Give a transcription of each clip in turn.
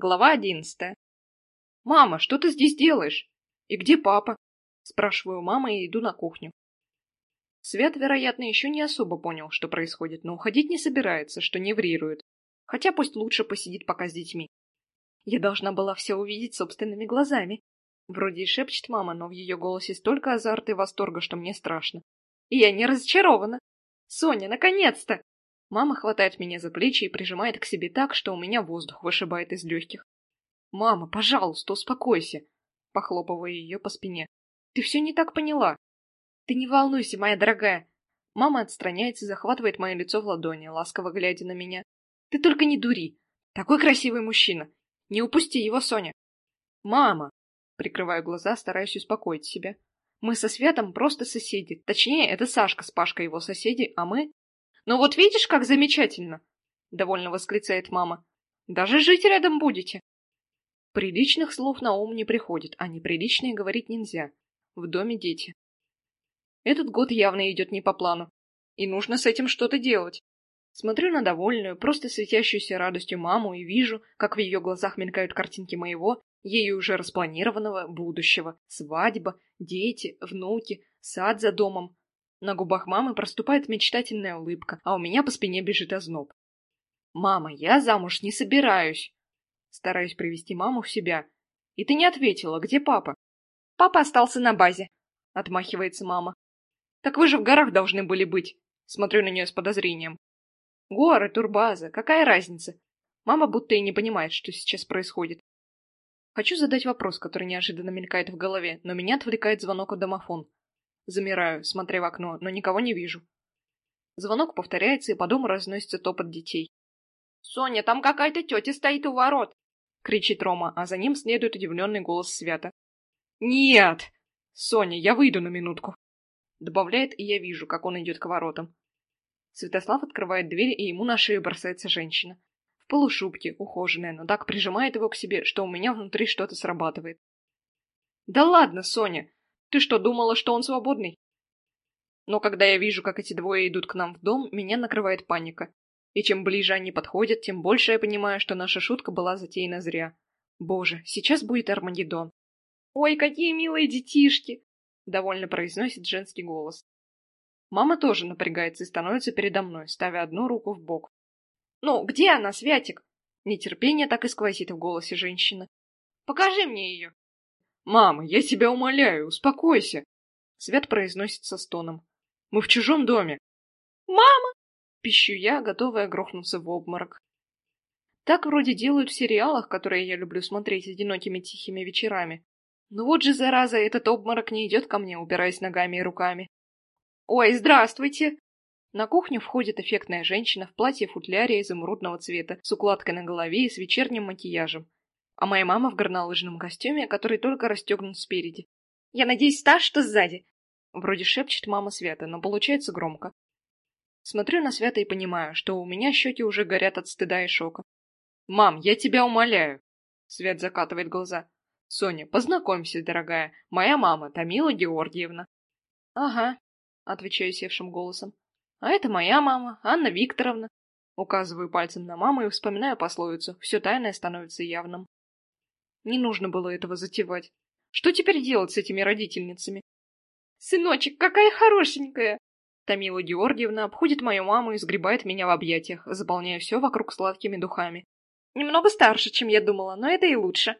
Глава одиннадцатая. «Мама, что ты здесь делаешь? И где папа?» Спрашиваю мамы и иду на кухню. Свят, вероятно, еще не особо понял, что происходит, но уходить не собирается, что неврирует. Хотя пусть лучше посидит пока с детьми. Я должна была все увидеть собственными глазами. Вроде и шепчет мама, но в ее голосе столько азарта и восторга, что мне страшно. И я не разочарована. Соня, наконец-то! Мама хватает меня за плечи и прижимает к себе так, что у меня воздух вышибает из легких. «Мама, пожалуйста, успокойся!» Похлопываю ее по спине. «Ты все не так поняла!» «Ты не волнуйся, моя дорогая!» Мама отстраняется и захватывает мое лицо в ладони, ласково глядя на меня. «Ты только не дури! Такой красивый мужчина! Не упусти его, Соня!» «Мама!» Прикрываю глаза, стараюсь успокоить себя. «Мы со Светом просто соседи. Точнее, это Сашка с Пашкой его соседи, а мы «Ну вот видишь, как замечательно!» — довольно восклицает мама. «Даже жить рядом будете!» Приличных слов на ум не приходит, а неприличные говорить нельзя. В доме дети. Этот год явно идет не по плану. И нужно с этим что-то делать. Смотрю на довольную, просто светящуюся радостью маму и вижу, как в ее глазах мелькают картинки моего, ею уже распланированного будущего. Свадьба, дети, внуки, сад за домом, на губах мамы проступает мечтательная улыбка, а у меня по спине бежит озноб. «Мама, я замуж не собираюсь!» Стараюсь привести маму в себя. «И ты не ответила, где папа?» «Папа остался на базе», — отмахивается мама. «Так вы же в горах должны были быть!» Смотрю на нее с подозрением. «Горы, турбаза, какая разница?» Мама будто и не понимает, что сейчас происходит. Хочу задать вопрос, который неожиданно мелькает в голове, но меня отвлекает звонок от домофон. Замираю, смотря в окно, но никого не вижу. Звонок повторяется, и по дому разносится топот детей. «Соня, там какая-то тетя стоит у ворот!» — кричит Рома, а за ним следует удивленный голос Свята. «Нет! Соня, я выйду на минутку!» Добавляет, и я вижу, как он идет к воротам. Святослав открывает дверь, и ему на шею бросается женщина. В полушубке, ухоженная, но так прижимает его к себе, что у меня внутри что-то срабатывает. «Да ладно, Соня! Ты что, думала, что он свободный? Но когда я вижу, как эти двое идут к нам в дом, меня накрывает паника. И чем ближе они подходят, тем больше я понимаю, что наша шутка была затеяна зря. Боже, сейчас будет Армагеддон. «Ой, какие милые детишки!» — довольно произносит женский голос. Мама тоже напрягается и становится передо мной, ставя одну руку в бок. «Ну, где она, Святик?» Нетерпение так и сквозит в голосе женщины. «Покажи мне ее!» «Мама, я тебя умоляю, успокойся!» Свет произносит со стоном. «Мы в чужом доме!» «Мама!» Пищу я, готовая грохнуться в обморок. Так вроде делают в сериалах, которые я люблю смотреть одинокими тихими вечерами. Но вот же, зараза, этот обморок не идет ко мне, упираясь ногами и руками. «Ой, здравствуйте!» На кухню входит эффектная женщина в платье-футляре изумрудного цвета, с укладкой на голове и с вечерним макияжем а моя мама в горнолыжном костюме, который только расстегнут спереди. «Я надеюсь, та, что сзади!» Вроде шепчет мама Свята, но получается громко. Смотрю на Свята и понимаю, что у меня щеки уже горят от стыда и шока. «Мам, я тебя умоляю!» Свет закатывает глаза. «Соня, познакомься, дорогая. Моя мама, Тамила Георгиевна». «Ага», — отвечаю севшим голосом. «А это моя мама, Анна Викторовна». Указываю пальцем на маму и вспоминаю пословицу «Все тайное становится явным». Не нужно было этого затевать. Что теперь делать с этими родительницами? «Сыночек, какая хорошенькая!» Тамила Георгиевна обходит мою маму и сгребает меня в объятиях, заполняя все вокруг сладкими духами. «Немного старше, чем я думала, но это и лучше».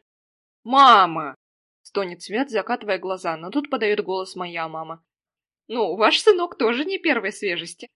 «Мама!» — стонет Свет, закатывая глаза, но тут подает голос моя мама. «Ну, ваш сынок тоже не первой свежести».